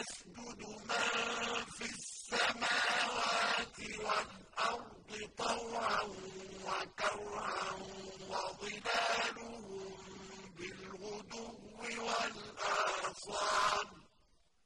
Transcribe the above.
يسجد من في السماوات والأرض طوعا وكرها وظلالهم